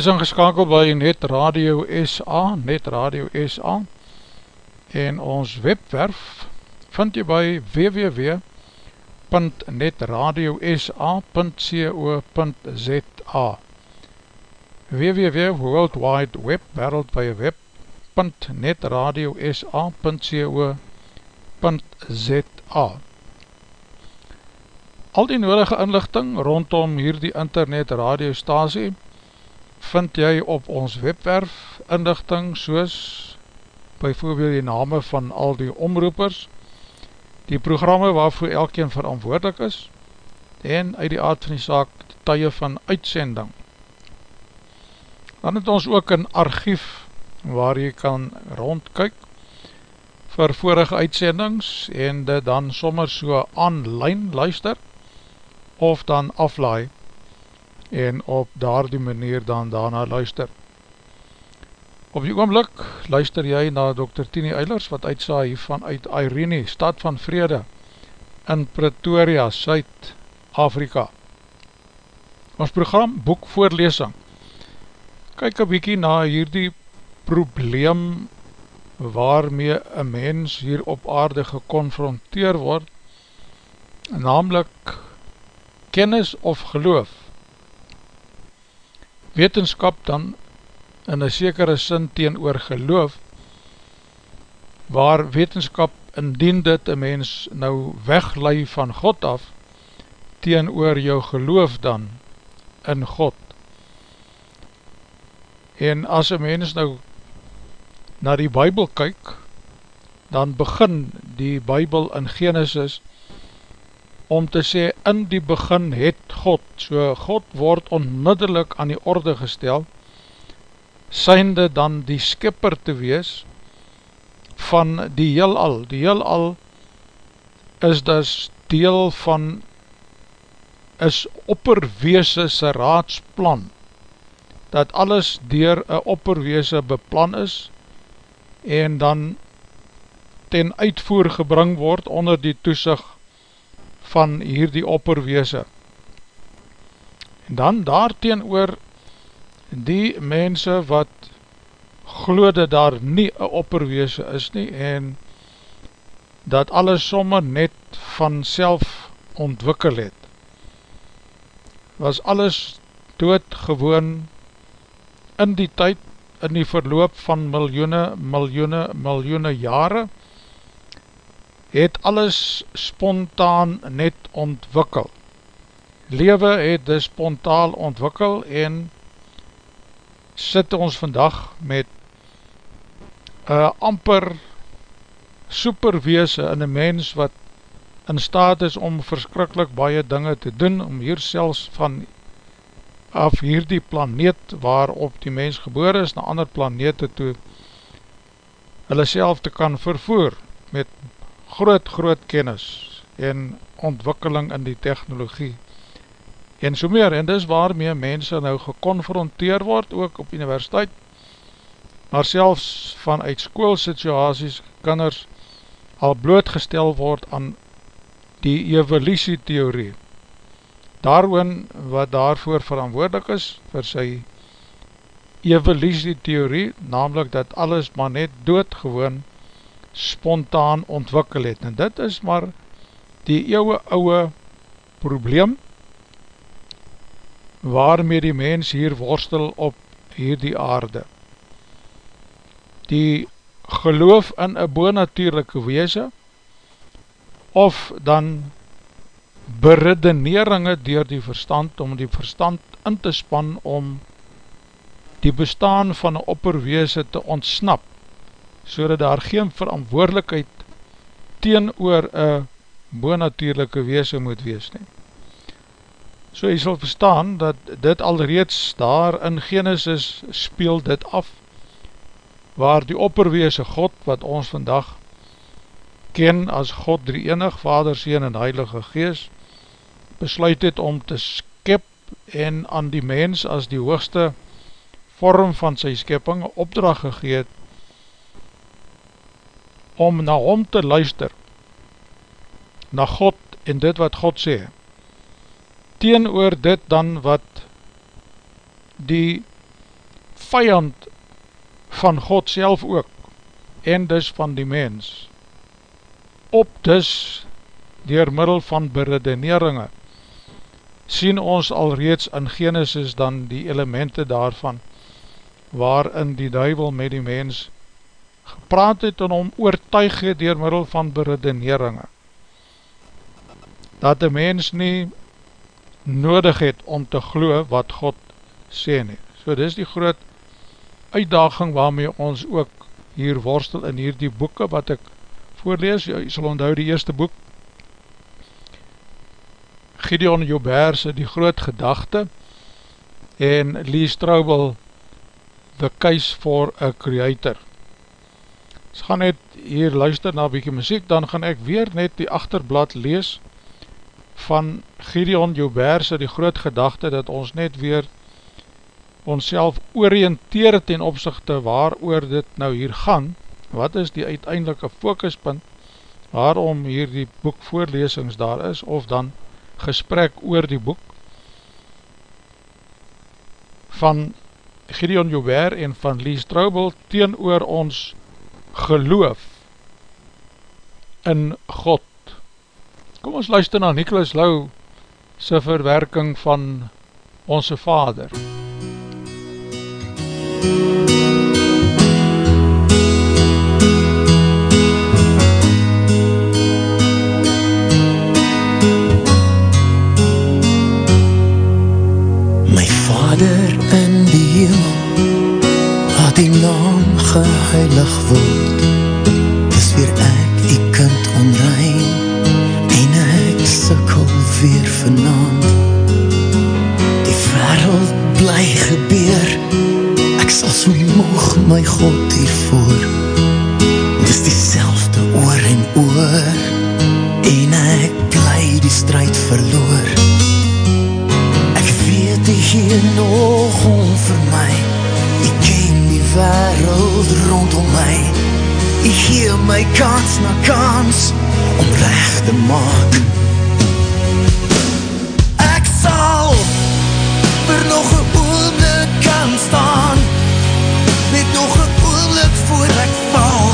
is ingeskakeld by Net Radio SA, Net Radio SA en ons webwerf vind jy by www.netradiosa.co.za www World Wide Web, wereldwee web www.netradiosa.co.za Al die nodige inlichting rondom hierdie internet radiostasie vind jy op ons webwerf inlichting soos byvoorbeeld die name van al die omroepers, die programme waarvoor elkeen verantwoordelik is en uit die aard van die saak die tye van uitsending. Dan het ons ook een archief waar jy kan rondkyk vir vorige uitsendings en dit dan sommer so online luister of dan aflaai en op daar die manier dan daarna luister. Op die oomlik luister jy na Dr. Tini Eilers wat uitsa hiervan uit Irene, stad van vrede in Pretoria, Suid-Afrika. Ons program Boekvoorlesing kyk een bykie na hierdie probleem waarmee een mens hier op aarde geconfronteer word, namelijk kennis of geloof. Wetenskap dan in een sekere sin teen oor geloof, waar wetenskap indien dit een mens nou weglui van God af, teen oor jou geloof dan in God. En as een mens nou na die Bijbel kyk, dan begin die Bijbel in Genesis om te sê, in die begin het God, so God word onmiddellik aan die orde gestel, synde dan die skipper te wees van die heelal. Die heelal is dus deel van, is opperweese sy raadsplan, dat alles dier een opperweese beplan is en dan ten uitvoer gebring word onder die toesig van hierdie opperweese. Dan daarteen oor die mense wat gloede daar nie een opperweese is nie en dat alles sommer net van self ontwikkel het. Was alles doodgewoon in die tyd, in die verloop van miljoene, miljoene, miljoene jare, het alles spontaan net ontwikkel. Lewe het dus spontaan ontwikkel en sit ons vandag met een amper superweese in een mens wat in staat is om verskrikkelijk baie dinge te doen, om hier selfs van af hierdie planeet waarop die mens geboor is na ander planete toe hulle self te kan vervoer met groot groot kennis en ontwikkeling in die technologie en so meer en dis waarmee mense nou geconfronteer word ook op universiteit maar selfs vanuit schoolsituaties kinders al blootgestel word aan die evolutietheorie daaroon wat daarvoor verantwoordelik is vir sy evolutietheorie, namelijk dat alles maar net doodgewoon spontaan ontwikkel het. En dit is maar die eeuwe ouwe probleem waarmee die mens hier worstel op hierdie aarde. Die geloof in een boonatuurlijke weese of dan beredeneringe dier die verstand, om die verstand in te span om die bestaan van een opperweese te ontsnap, so dat daar geen verantwoordelikheid teen oor een boonatuurlijke weese moet wees nie. So jy sal verstaan dat dit alreeds daar in Genesis speel dit af, waar die opperweese God, wat ons vandag ken as God drie enig, Vader, Seen en Heilige Geest, besluit het om te skip en aan die mens as die hoogste vorm van sy skipping opdracht gegeet om na hom te luister na God en dit wat God sê teen oor dit dan wat die vijand van God self ook, en dus van die mens, op dus dier middel van beredeneringe, sien ons alreeds in Genesis dan die elemente daarvan, waarin die duivel met die mens gepraat het en om oortuig het dier middel van beredeneringe, dat die mens nie nodig het om te glo wat God sê nie. So dis die groot uitdaging waarmee ons ook hier worstel in hier die boeken wat ek voorlees, jy sal onthou die eerste boek, Gideon Jouberse die groot gedachte en Lee Straubel The Case for a Creator. As gaan net hier luister na bykie muziek, dan gaan ek weer net die achterblad lees van Gideon Jouberse die groot gedachte dat ons net weer ons self oriënteer ten opzichte waar oor dit nou hier gaan, wat is die uiteindelike fokuspunt waarom hier die boek voorlesings daar is, of dan gesprek oor die boek van Gideon Joubert en van Lee Straubel teen ons geloof in God. Kom ons luister na Nicholas Lau sy verwerking van Onse Vader. MUZIEK geheilig word Dis weer ek, die kind onrein Ek sal so moog my God hiervoor Dis die selfde oor en oor. En ek bly die strijd verloor. Ek weet die hier nog om vir my. Wereld rondom my. Ek gee my kans na kans om recht te maak. Ek sal vir nog een oomlik kan staan Met nog een oomlik voor ek val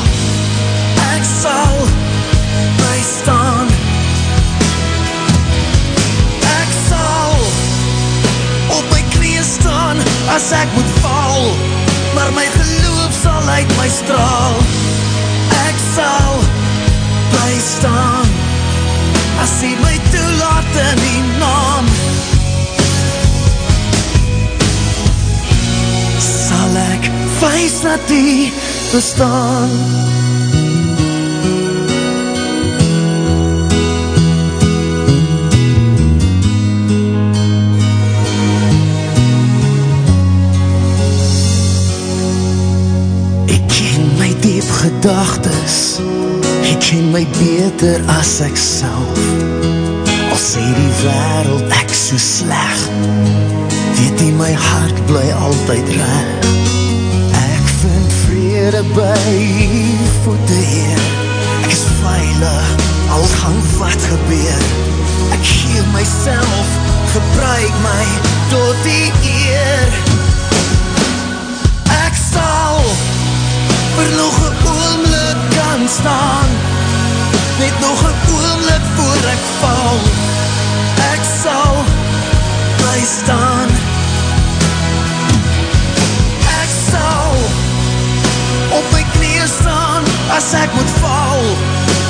Ek sal my staan. Ek sal op my knie staan as ek moet val maar my geloof sal uit my straal. Ek sal bly staan. As hy my toelaat in die naam ek wees dat die bestaan. Gedagtes. Ek ken my beter as ek self. Al sê die wereld ek so sleg Weet die my hart bly altyd Ek vind vrede by voete heer Ek is veilig, al gaan wat gebeur. Ek gee myself, gebruik my tot die eer. Ek sal vir nog een oomlik kan staan. Net nog een oomlik voor ek val. Ek sal bly staan as ek moet val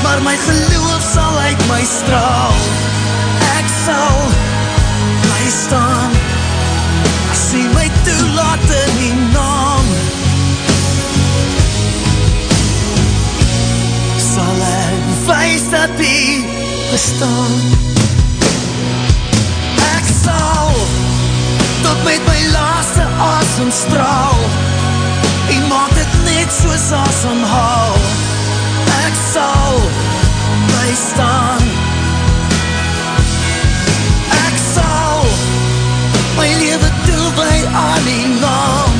Maar my geloof sal uit my straal. Ek sal bly staan. As hy my toelaat in die naam. Wees dat die bestaan. Ek sal tot met my laaste asem straal. En maak dit net soos asem haal staan Ek sal my leven toe by aan die naam.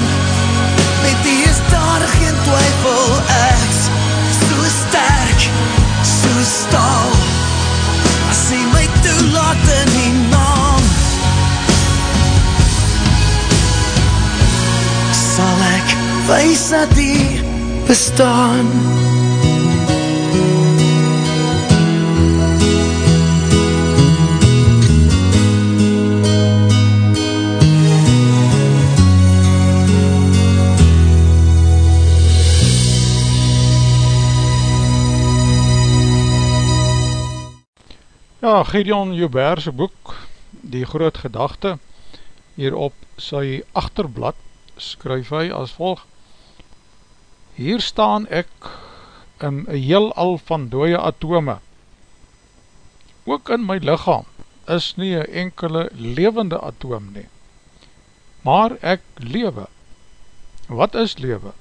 Met die is daar geen twyfel ek so sterk staal. As hy my toelaat in die naam Sal dat die bestaan. Ja, Gideon Joubert's boek, Die Groot Gedachte, hier op sy achterblad, skryf hy as volg, Hier staan ek in een heel al van dooie atome. Ook in my lichaam is nie een enkele levende atoom nie. Maar ek lewe. Wat is lewe?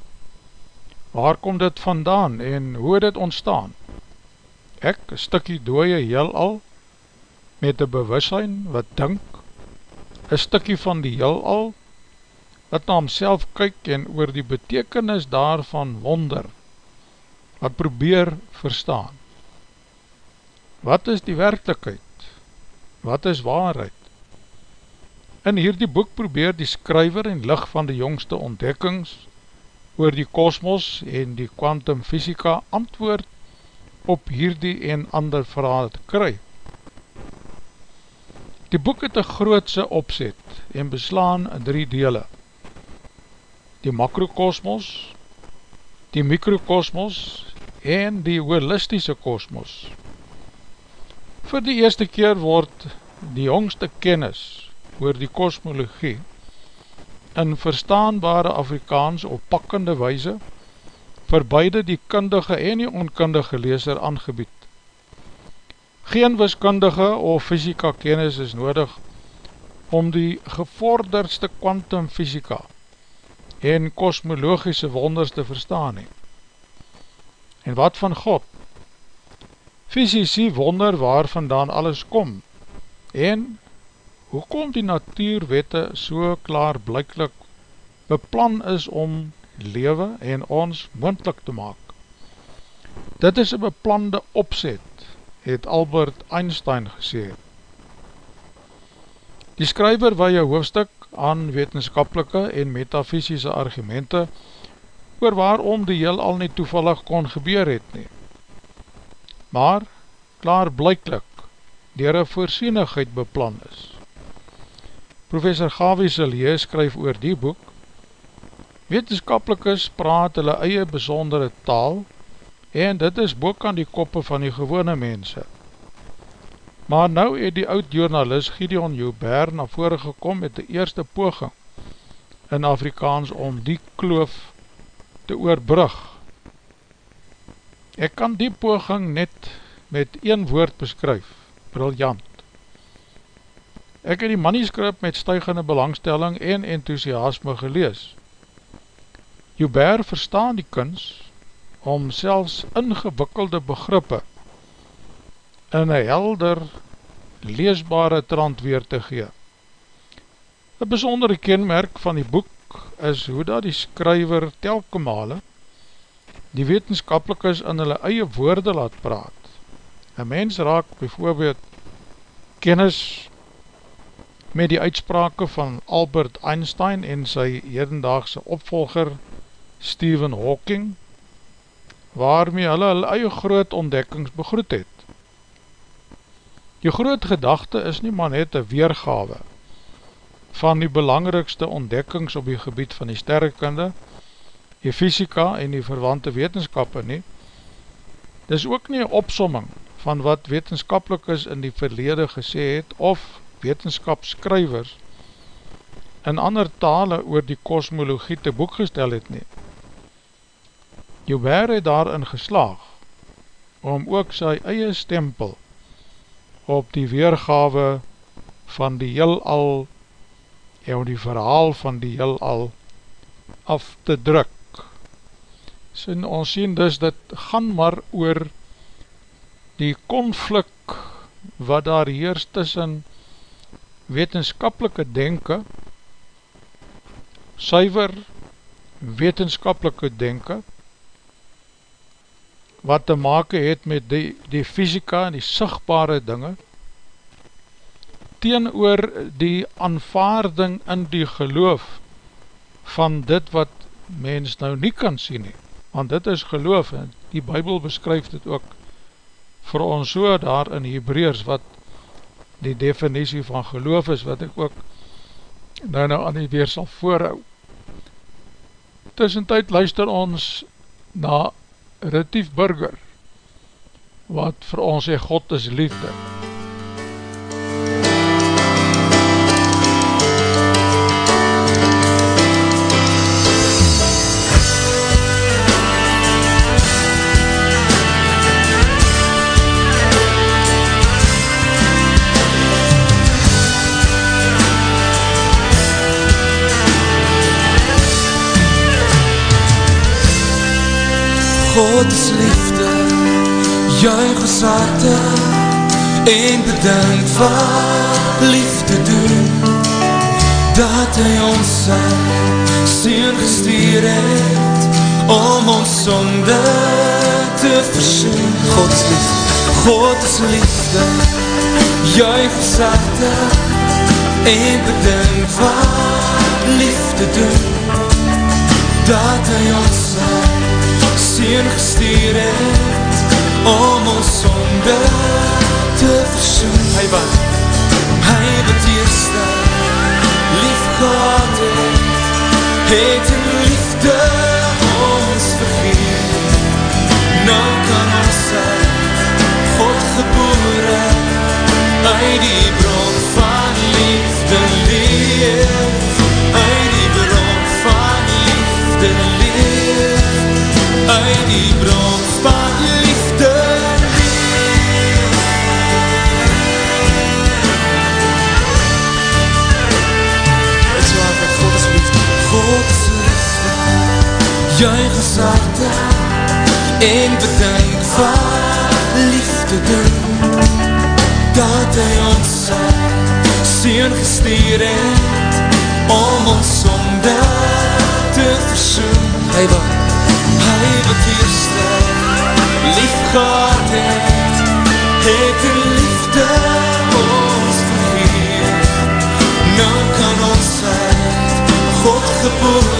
Waar kom dit vandaan en hoe dit ontstaan? Ek, een stikkie dooie heel al, met een bewussein wat dink, een stikkie van die heel al, wat na homself kyk en oor die betekenis daarvan wonder, wat probeer verstaan. Wat is die werkelijkheid? Wat is waarheid? In hierdie boek probeer die skryver en licht van die jongste ontdekkings oor die kosmos en die kwantumfysika antwoord op hierdie en ander verhaal te kryf. Die boek het een grootse opzet en beslaan in drie dele. Die makrokosmos, die mikrokosmos en die holistische kosmos. Voor die eerste keer word die jongste kennis oor die kosmologie in verstaanbare Afrikaans op pakkende weise vir beide die kundige en die onkundige leeser aangebied. Geen wiskundige of fysika kennis is nodig om die gevorderdste quantum fysika en kosmologische wonders te verstaan he. En wat van God? Fysici wonder waar vandaan alles kom en hoekom die natuurwette so klaar blijklik beplan is om lewe en ons moendlik te maak. Dit is een beplande opzet het Albert Einstein gesê. Die skryver waar jou hoofdstuk aan wetenskapelike en metafysische argumente oor waarom die heel al nie toevallig kon gebeur het nie. Maar, klaar blijklik, dier een voorsienigheid beplan is. Professor Gavi Selye skryf oor die boek, Wetenskapelikes praat hulle eie besondere taal en dit is boek aan die koppe van die gewone mense. Maar nou het die oud-journalist Gideon Joubert na vore gekom met die eerste poging in Afrikaans om die kloof te oorbrug. Ek kan die poging net met een woord beskryf, briljant. Ek het die manuscript met stuigende belangstelling en enthousiasme gelees. Joubert verstaan die kunst om selfs ingewikkelde begrippe in een helder, leesbare trant weer te gee. Een besondere kenmerk van die boek is hoe dat die skryver telke male die wetenskapelikers in hulle eie woorde laat praat. Een mens raak bijvoorbeeld kennis met die uitsprake van Albert Einstein en sy hedendaagse opvolger Stephen Hawking, waarmee hulle hulle eie groot ontdekkings begroet het. Die groot gedachte is nie maar net een weergawe van die belangrikste ontdekkings op die gebied van die sterrekunde, die fysika en die verwante wetenskappe nie. Dit is ook nie een opsomming van wat wetenskapelikers in die verlede gesê het of wetenskapskrywers in ander tale oor die kosmologie te boek gestel het nie. Joubert het daarin geslaag om ook sy eie stempel op die weergawe van die heel al en die verhaal van die heel al af te druk. So ons sien dus dit gaan maar oor die konflik wat daar heers tussen wetenskapelike denke, suiver wetenskapelike denke, wat te make het met die, die fysika en die sigtbare dinge, teen oor die aanvaarding in die geloof van dit wat mens nou nie kan sien nie, want dit is geloof en die bybel beskryf dit ook vir ons so daar in Hebreërs wat die definitie van geloof is wat ek ook nou nou aan die weer sal voorhou. Tussentijd luister ons na Retief Burger wat vir ons sê God is liefde. God is liefde, juig ons harte en bedank wat liefde doen, dat hy ons sy sien gestuur het, om ons sonde te versoen. God is liefde, God is liefde, juig ons harte en bedank wat liefde doen, dat hy ons sy Seen gestuur het om ons sonde te versoen. Hy wat, hy wat eerste lief gehad het, het in liefde ons vergeet. Nou kan ons uit God geboore uit die bron van liefde leef, uit die bron van liefde leef die bron van liefde Het is waar met God is liefde God is liefde Juig ons harte En bedank wat liefde. Doen Dat hy ons sy Seen gestuur het Om ons sonde te versoen Hy wat hy wat eerste lief gehad het, het in liefde ons vergeet. Nou kan ons uit God geboore,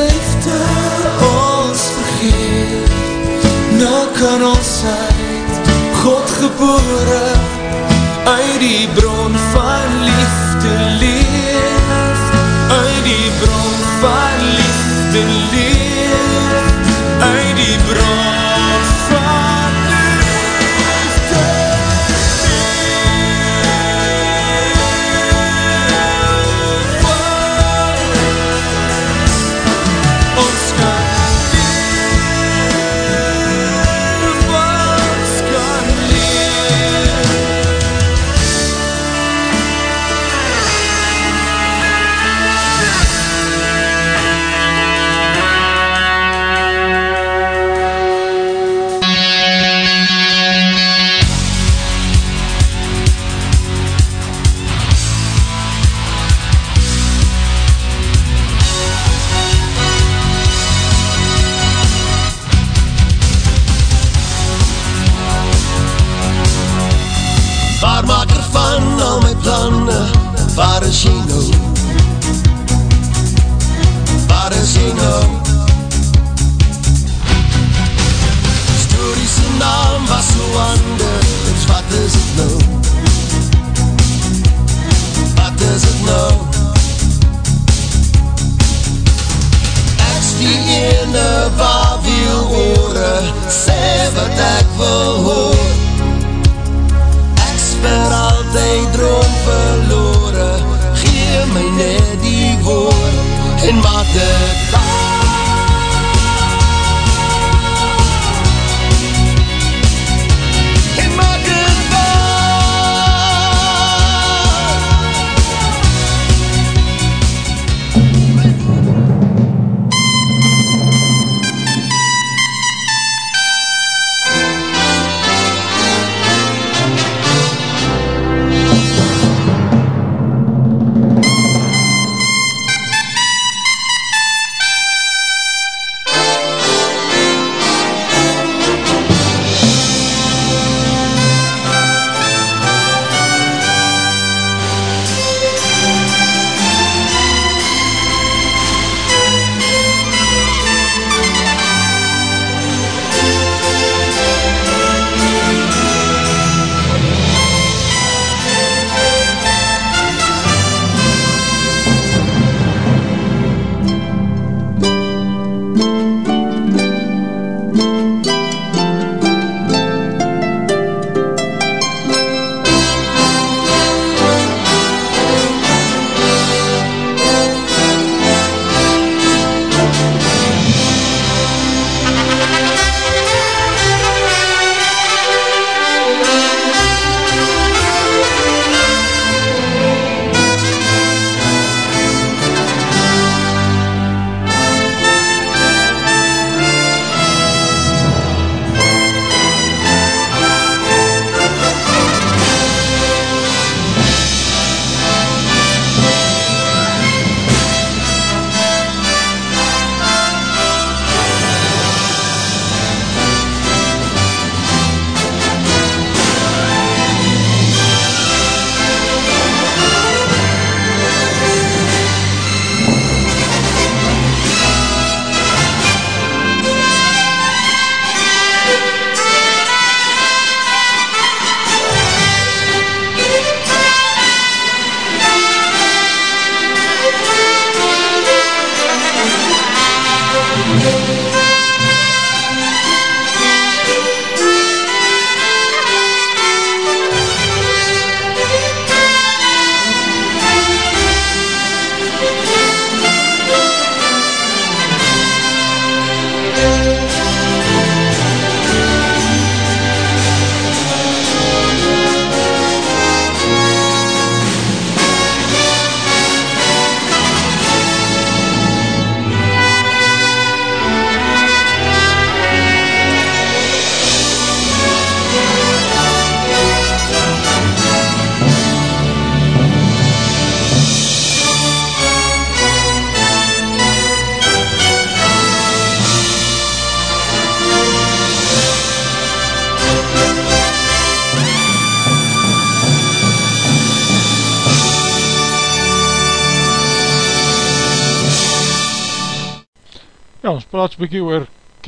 liefde ons vergeet. Nou kan ons uit God geboore uit die bron van liefde leef, uit die bron van liefde leef, uit die bron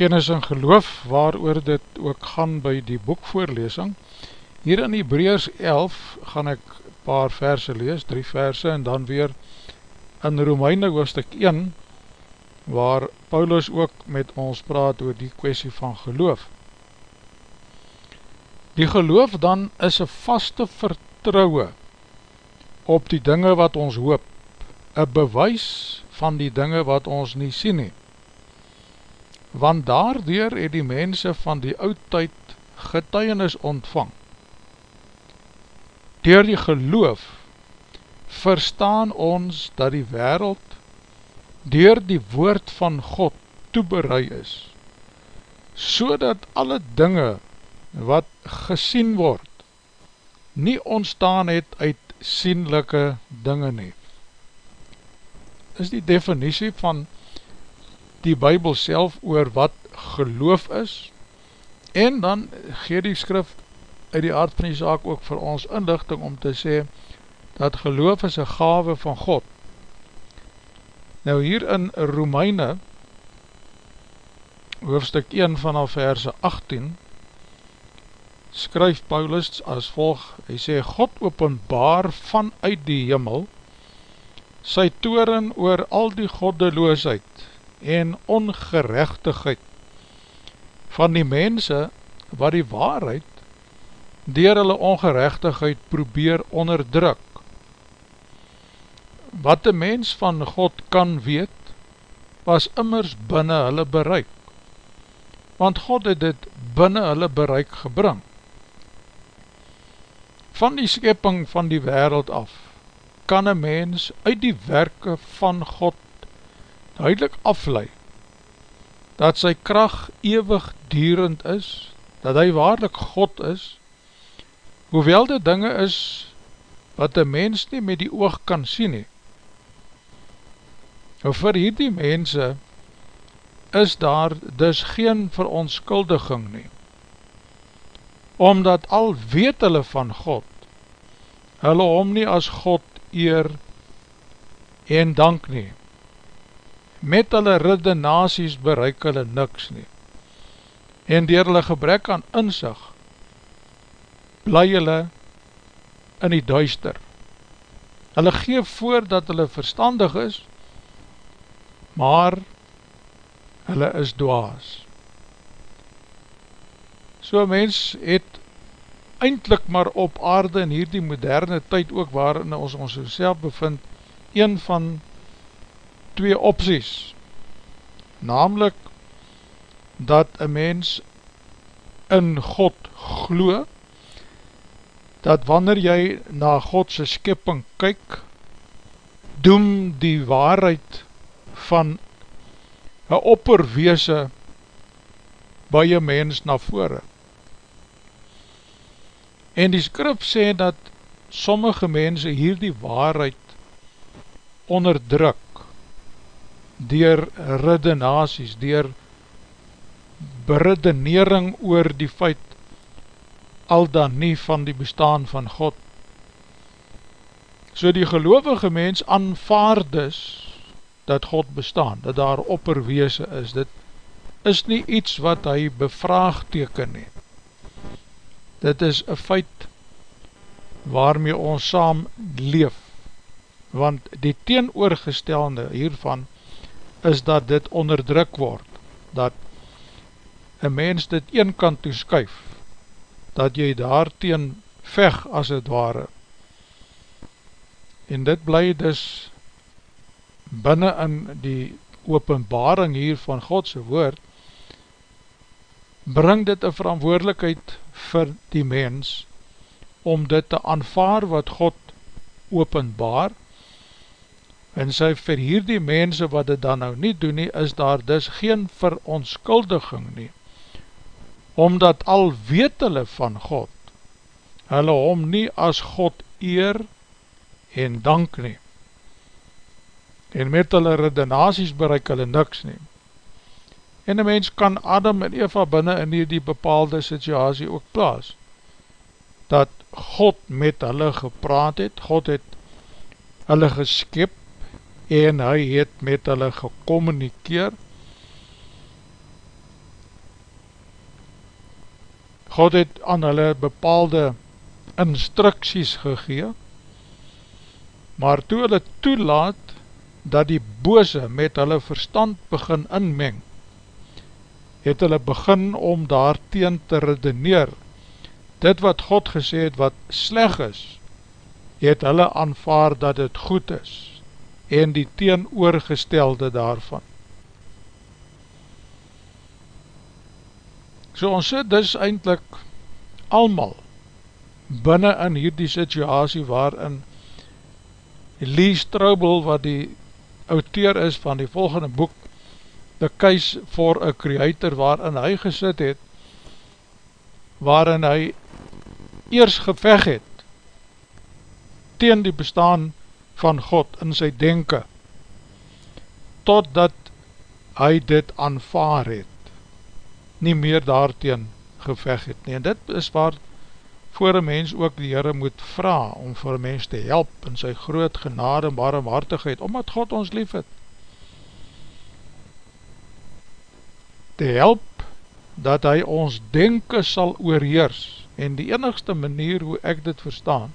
kennis en geloof, waar oor dit ook gaan by die boekvoorlesing. Hier in Hebreërs 11 gaan ek paar verse lees, drie verse, en dan weer in Romeine hoofdstuk 1, waar Paulus ook met ons praat oor die kwestie van geloof. Die geloof dan is een vaste vertrouwe op die dinge wat ons hoop, een bewys van die dinge wat ons nie sien nie want daardoor het die mense van die oudtijd getuienis ontvang. Door die geloof verstaan ons dat die wereld door die woord van God toeberei is, so dat alle dinge wat gesien word, nie ontstaan het uit sienlijke dinge nie. Is die definitie van geloof die bybel self oor wat geloof is. En dan gee die skrif uit die aard van die zaak ook vir ons inlichting om te sê dat geloof is een gave van God. Nou hier in Romeine, hoofdstuk 1 vanaf verse 18, skryf Paulus as volg, hy sê, God openbaar vanuit die jimmel, sy toren oor al die goddeloosheid en ongerechtigheid van die mense wat die waarheid dier hulle ongerechtigheid probeer onderdruk. Wat die mens van God kan weet, was immers binnen hulle bereik, want God het dit binnen hulle bereik gebring. Van die skepping van die wereld af, kan een mens uit die werke van God duidelik afleid, dat sy kracht ewig dierend is, dat hy waarlik God is, hoewel dit dinge is wat een mens nie met die oog kan sien nie. Nou vir hierdie mense is daar dus geen veronskuldiging nie, omdat al weet hulle van God, hulle om nie as God eer en dank nie. Met hulle redenaties bereik hulle niks nie. En dier hulle gebrek aan inzicht, bly hulle in die duister. Hulle geef voor dat hulle verstandig is, maar hulle is dwaas. So mens het eindelijk maar op aarde in hierdie moderne tyd ook waarin ons ons self bevind, een van twee opties, namelijk dat een mens in God glo, dat wanneer jy na Godse skipping kyk, doem die waarheid van een opperweese by jy mens na vore. En die skrif sê dat sommige mense hier die waarheid onderdruk dier redenaties, dier beredenering oor die feit al dan nie van die bestaan van God. So die gelovige mens aanvaard is dat God bestaan, dat daar opperweese is. Dit is nie iets wat hy bevraagteken nie dit is een feit waarmee ons saam leef, want die teenoorgestelde hiervan is dat dit onderdruk word, dat een mens dit een kant toeskuif, dat jy daar teen veg as het ware, en dit bly dus binnen in die openbaring hier van Godse woord, bring dit een verantwoordelikheid vir die mens om dit te aanvaar wat God openbaar en sy vir hierdie mense wat dit dan nou nie doen nie, is daar dus geen veronskuldiging nie omdat al weet hulle van God hulle hom nie as God eer en dank nie en met hulle redenaties bereik hulle niks nie En een mens kan Adam en Eva binnen in die, die bepaalde situasie ook plaas. Dat God met hulle gepraat het, God het hulle geskip en hy het met hulle gecommunikeer. God het aan hulle bepaalde instructies gegee, maar toe hulle toelaat dat die bose met hulle verstand begin inmeng, het hulle begin om daar teen te redeneer. Dit wat God gesê het wat sleg is, het hulle aanvaard dat het goed is en die teenoorgestelde daarvan. So ons sit dus eindelijk almal binnen in hierdie situasie waarin Lee Strobel wat die auteur is van die volgende boek The Case for a Creator waarin hy gesit het, waarin hy eers geveg het teen die bestaan van God in sy denken, totdat hy dit aanvaar het, nie meer daarteen geveg het nie. En dit is waar waarvoor een mens ook die Heere moet vraag, om vir een mens te help in sy groot genade en barmhartigheid, omdat God ons lief het. Te help, dat hy ons denken sal oorheers, en die enigste manier hoe ek dit verstaan,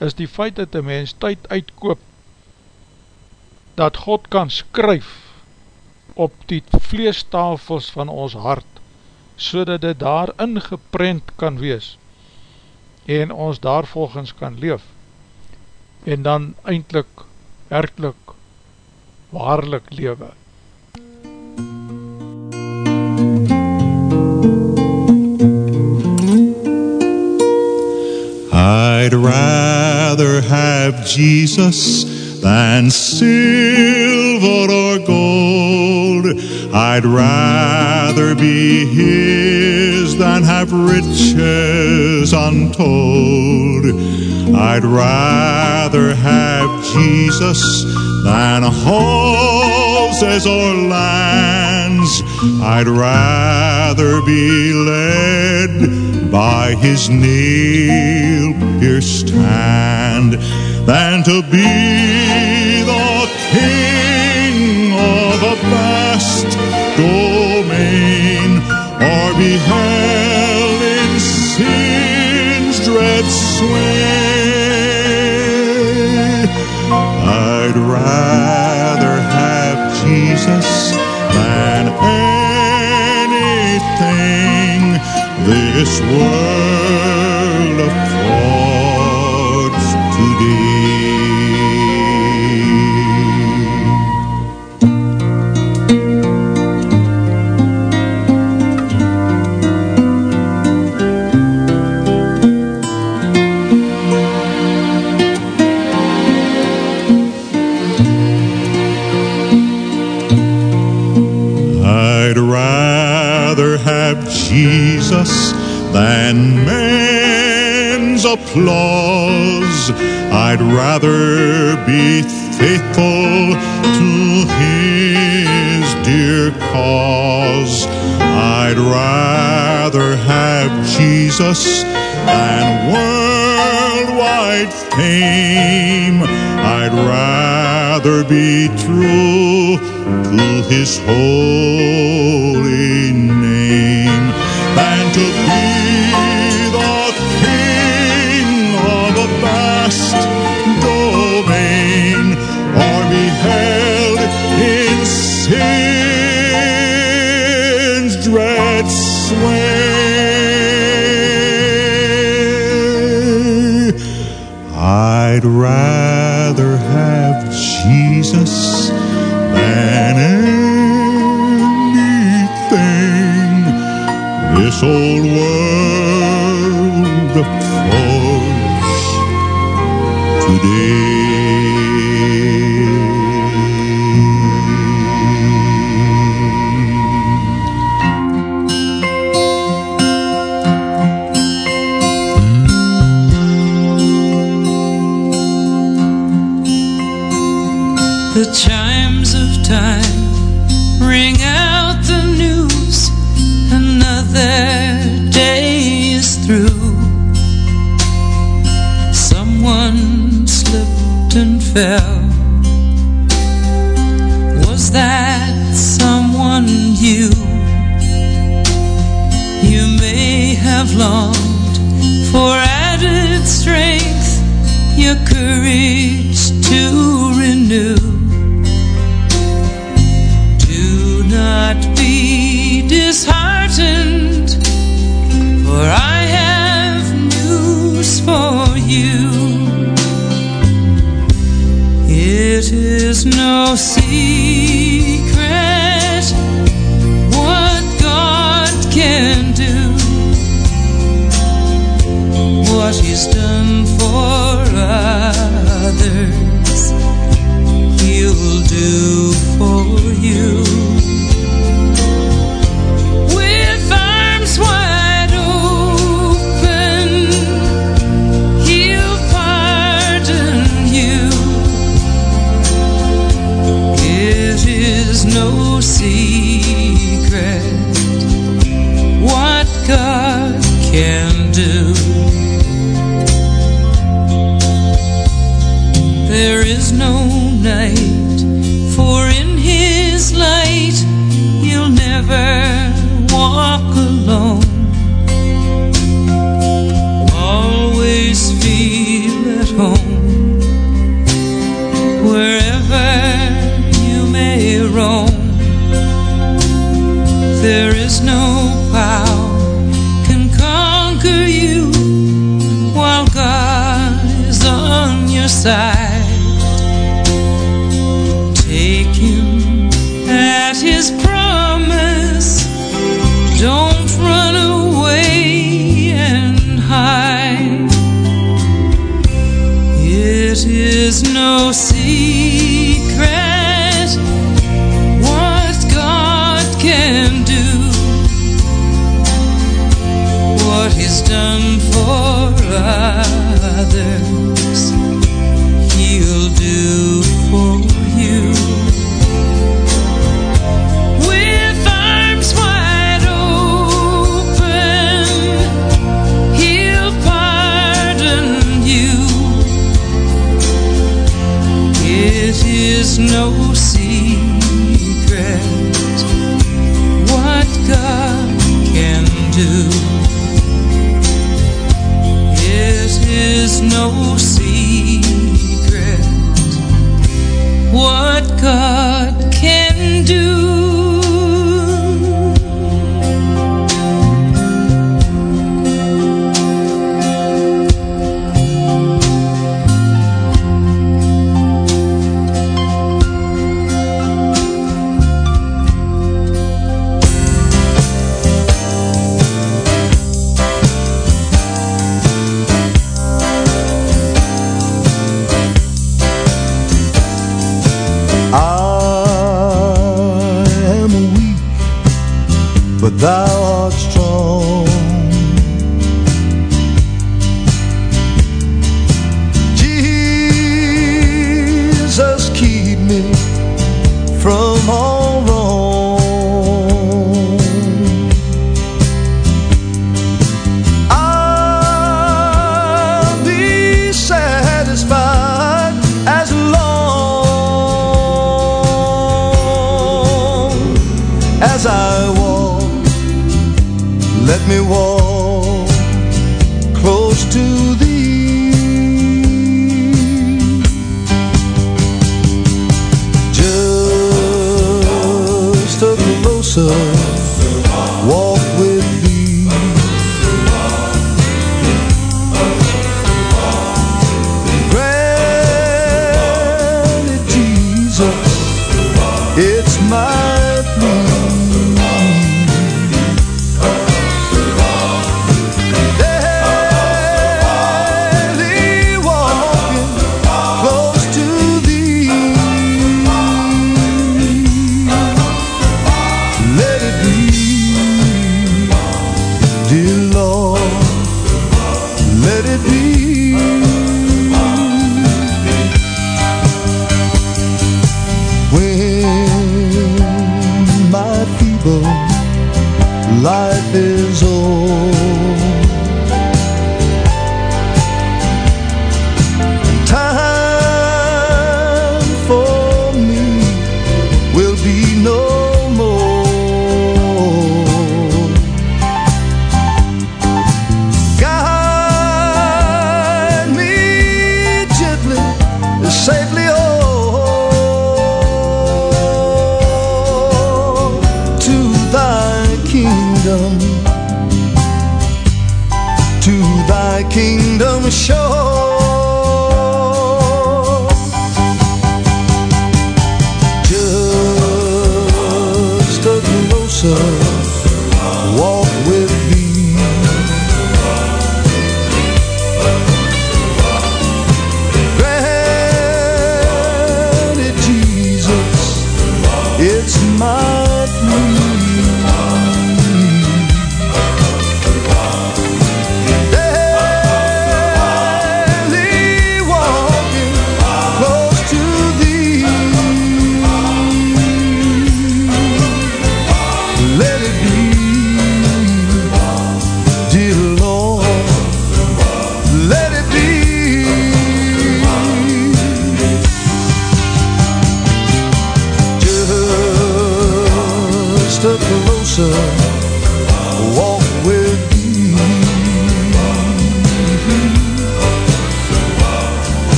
is die feit dat die mens tyd uitkoop, dat God kan skryf op die vleestafels van ons hart, so dat dit daar ingeprent kan wees, en ons daar volgens kan leef, en dan eindelijk, werkelijk, waarlik lewe. I'd rather have Jesus than silver or gold. I'd rather be his than have riches untold. I'd rather have Jesus than horses or lands. I'd rather be led by his nail pierced hand than to be the king of a vast domain or be held in sin's dread sway. I'd rather this world affords today. I'd rather have Jesus than men's applause. I'd rather be faithful to his dear cause. I'd rather have Jesus than worldwide fame. I'd rather be true to his holy I'd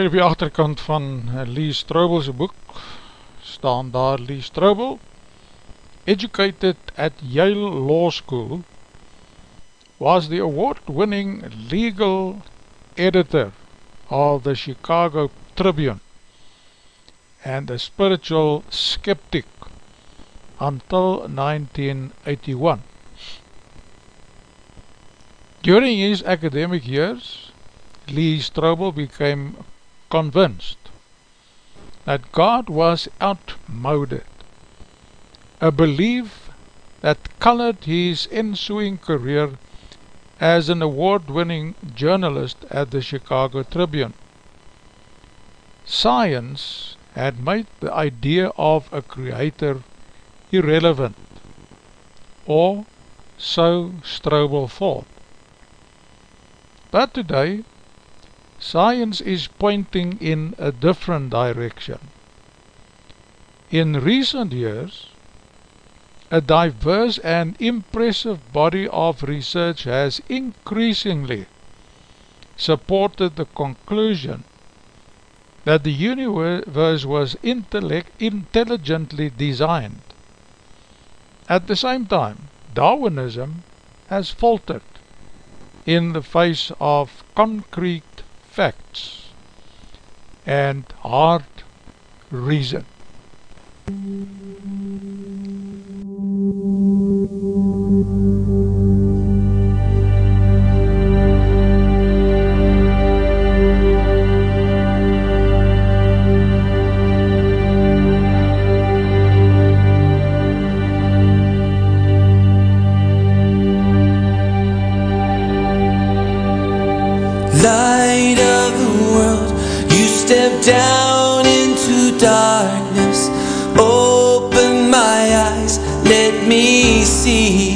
En op die achterkant van Lee Strobel's boek. Staan daar Lee Strobel, educated at Yale Law School, was the award-winning legal editor of the Chicago Tribune. And a spiritual skeptic until 1981. During his academic years, Lee Strobel became convinced that God was outmoded, a belief that colored his ensuing career as an award-winning journalist at the Chicago Tribune. Science had made the idea of a creator irrelevant, or so Strobel thought. But today, science is pointing in a different direction. In recent years, a diverse and impressive body of research has increasingly supported the conclusion that the universe was intelligently designed. At the same time, Darwinism has faltered in the face of concrete facts and hard reason. Down into darkness. Open my eyes, let me see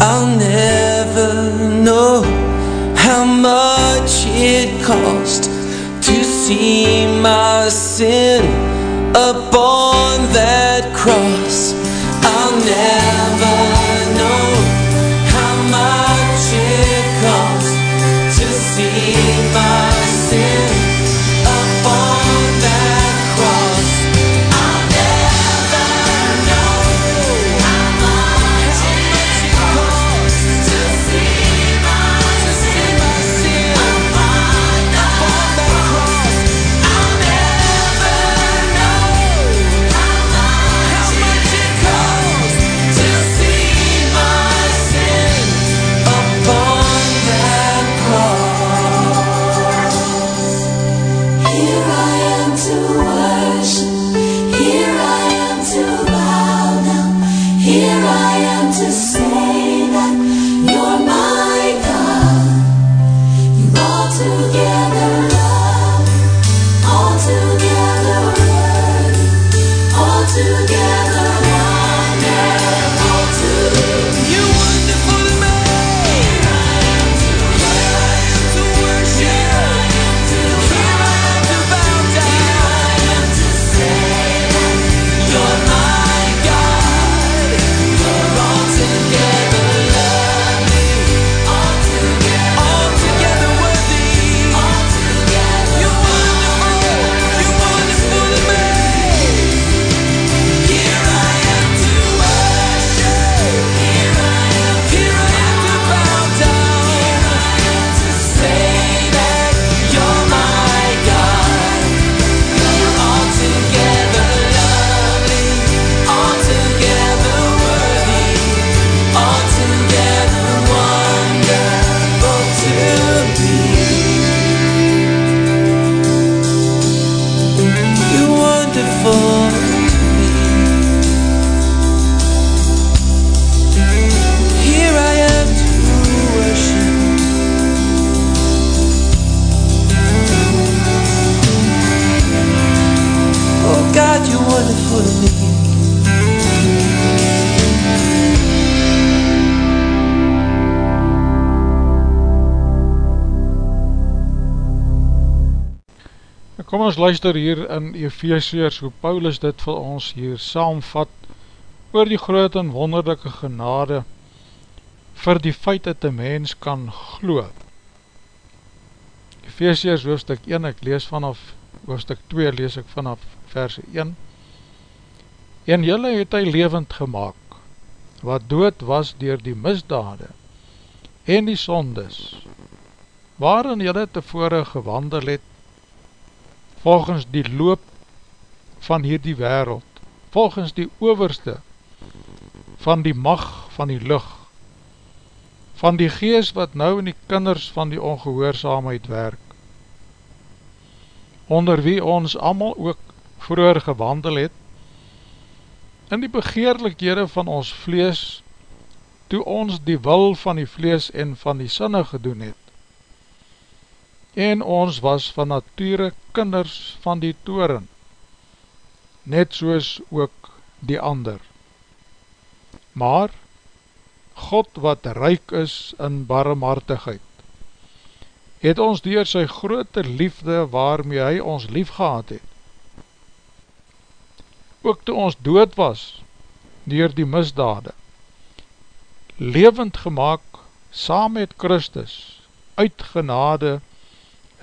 I'll never know how much it cost to see my sin upon that cross. Luister hier in Ephesians hoe Paulus dit vir ons hier saamvat oor die groot en wonderlijke genade vir die feit dat die mens kan glo. Ephesians hoofdstuk 1, ek lees vanaf hoofdstuk 2, lees ek vanaf vers 1 En jylle het hy levend gemaakt wat dood was dier die misdade en die sondes waarin jylle tevore gewandel het volgens die loop van hierdie wereld, volgens die overste van die mag van die lucht, van die gees wat nou in die kinders van die ongehoorzaamheid werk, onder wie ons allemaal ook vroeger gewandel het, in die begeerlikhede van ons vlees, toe ons die wil van die vlees en van die sinne gedoen het, en ons was van nature kinders van die toren, net soos ook die ander. Maar, God wat ryk is in barmhartigheid, het ons dier sy grote liefde waarmee hy ons lief gehad het, ook toe ons dood was, dier die misdade, levend gemaakt saam met Christus, uit genade,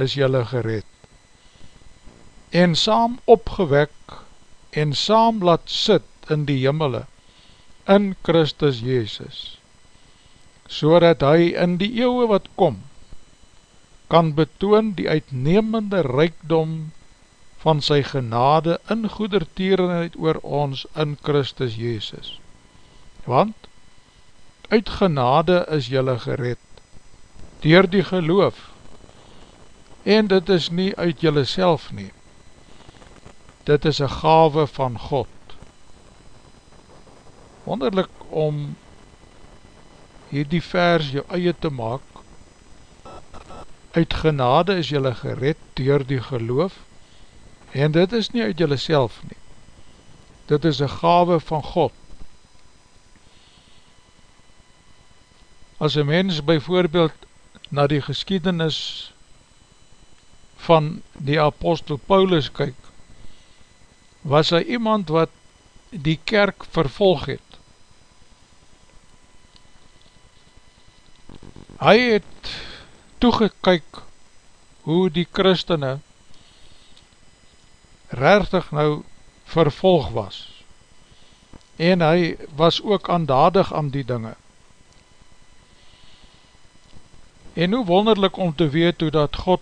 is jylle gered. En saam opgewek en saam laat sit in die jimmele, in Christus Jezus, so dat hy in die eeuwe wat kom, kan betoon die uitnemende rijkdom van sy genade in goedertierenheid oor ons in Christus Jezus. Want, uit genade is jylle gered, dier die geloof, en dit is nie uit jylle self nie, dit is een gave van God. Wonderlik om hierdie vers jou eie te maak, uit genade is jylle gered door die geloof, en dit is nie uit jylle self nie, dit is een gave van God. As een mens bijvoorbeeld na die geschiedenis van die apostel Paulus kyk, was hy iemand wat die kerk vervolg het. Hy het toegekyk hoe die christene rechtig nou vervolg was. En hy was ook aandadig aan die dinge. En hoe wonderlik om te weet hoe dat God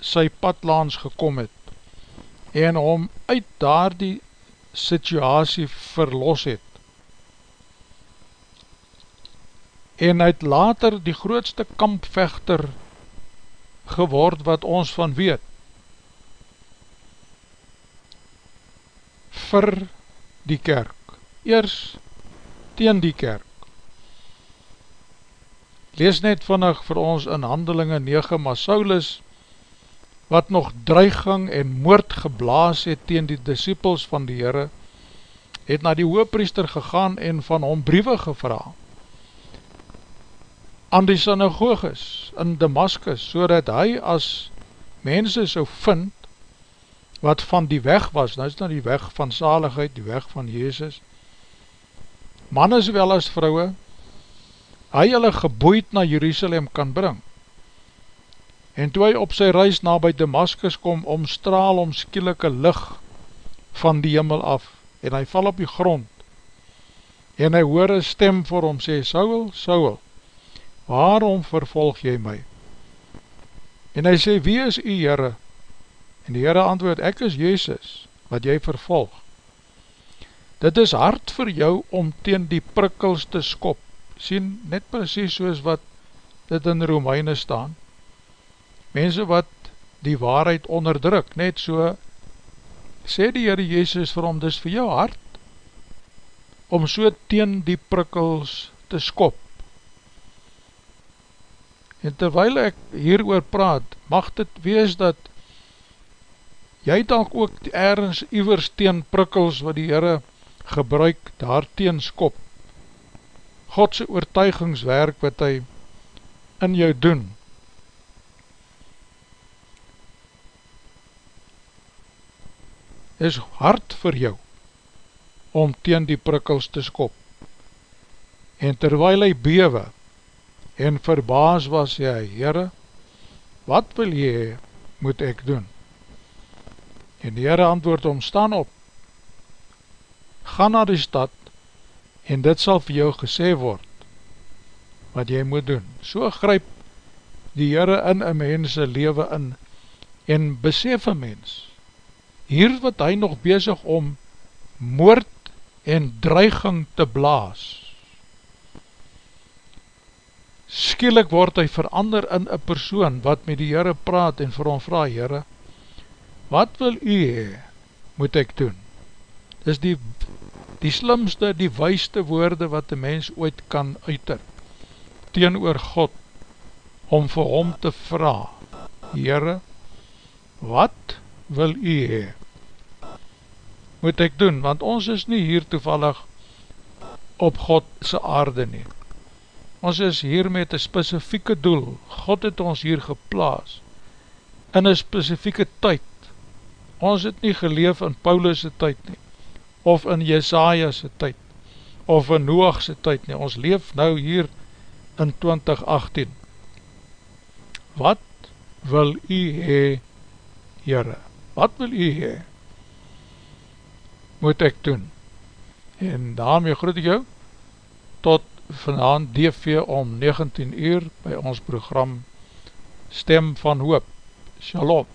sy padlaans gekom het en om uit daar die situasie verlos het. En uit later die grootste kampvechter geword wat ons van weet. Vir die kerk. Eers teen die kerk. Lees net vannig vir ons in handelinge 9, maar Saulus, wat nog dreiging en moord geblaas het teen die disciples van die Heere, het na die hoopriester gegaan en van hom briewe gevra aan die synagoges in Damascus, so dat hy as mense so vind, wat van die weg was, nou is nou die weg van zaligheid, die weg van Jezus, manne sowel as vrouwe, hy hulle geboeid na Jerusalem kan bring. En toe hy op sy reis na by Damascus kom, omstraal om skielike licht van die jimmel af, en hy val op die grond, en hy hoor een stem vir hom sê, Saul, Saul, waarom vervolg jy my? En hy sê, wie is u Heere? En die Heere antwoord, ek is Jezus, wat jy vervolg. Dit is hard vir jou om teen die prikkels te skop, sien net precies soos wat dit in Romeine staan. Mense wat die waarheid onderdruk, net so sê die Heere Jezus vir hom, dis vir jou hart, om so teen die prikkels te skop. En terwijl ek hier oor praat, mag dit wees dat jy dank ook ergens iwers teen prikkels wat die Heere gebruik, daar teen skop. Godse oortuigingswerk wat hy in jou doen, is hard vir jou om teen die prikkels te skop. En terwijl hy bewe en verbaas was hy, Heere, wat wil jy moet ek doen? En die Heere antwoord om, staan op, ga na die stad en dit sal vir jou gesê word wat jy moet doen. So gryp die Heere in een mense leven in en besef een mens, hier wat hy nog bezig om moord en dreiging te blaas. Skielik word hy verander in een persoon wat met die Heere praat en vir hom vraag, Heere, wat wil u hee, moet ek doen? Dis die, die slimste, die wijste woorde wat die mens ooit kan uiter, teen oor God, om vir hom te vraag, Heere, wat wil u hee? Moet ek doen, want ons is nie hier toevallig op Godse aarde nie. Ons is hier met een specifieke doel. God het ons hier geplaas in een specifieke tyd. Ons het nie geleef in Paulus' tyd nie, of in Jesaja's tyd, of in Noach's tyd nie. Ons leef nou hier in 2018. Wat wil u hee, Heere? Wat wil u hee? Moet ek doen. En daarmee groet ek jou tot vanavond DV om 19 uur by ons program Stem van Hoop. Shalom.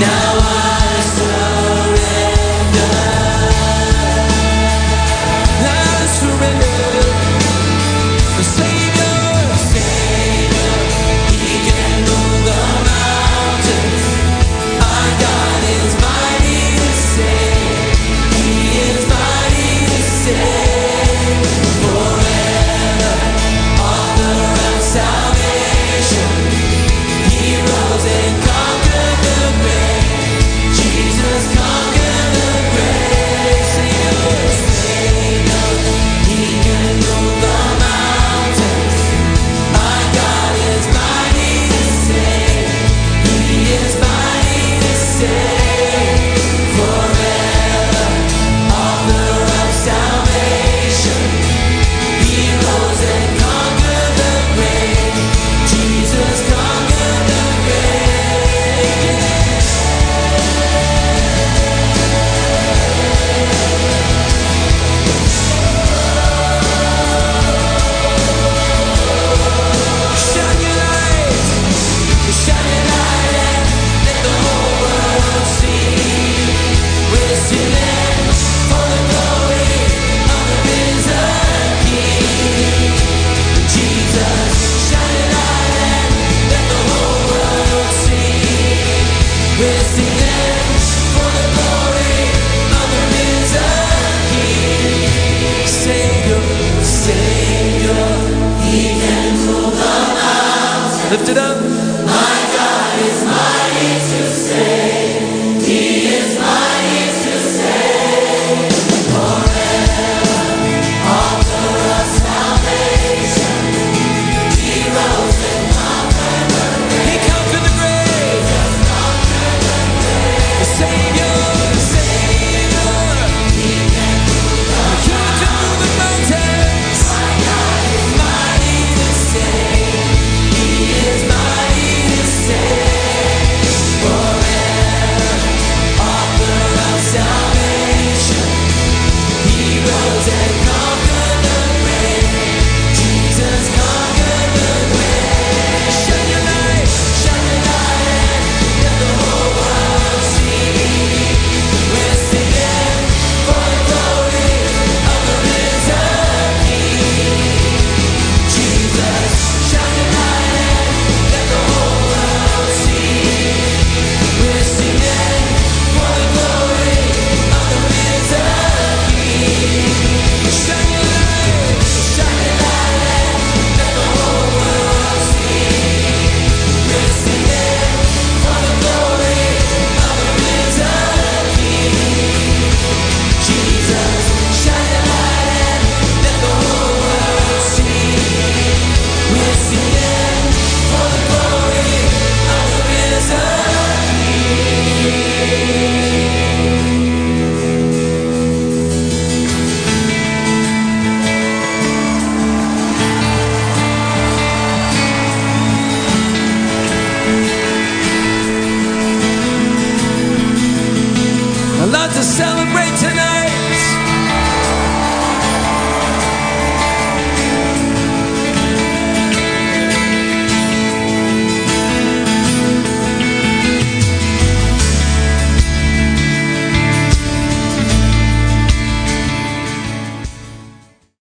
Now Lift it up.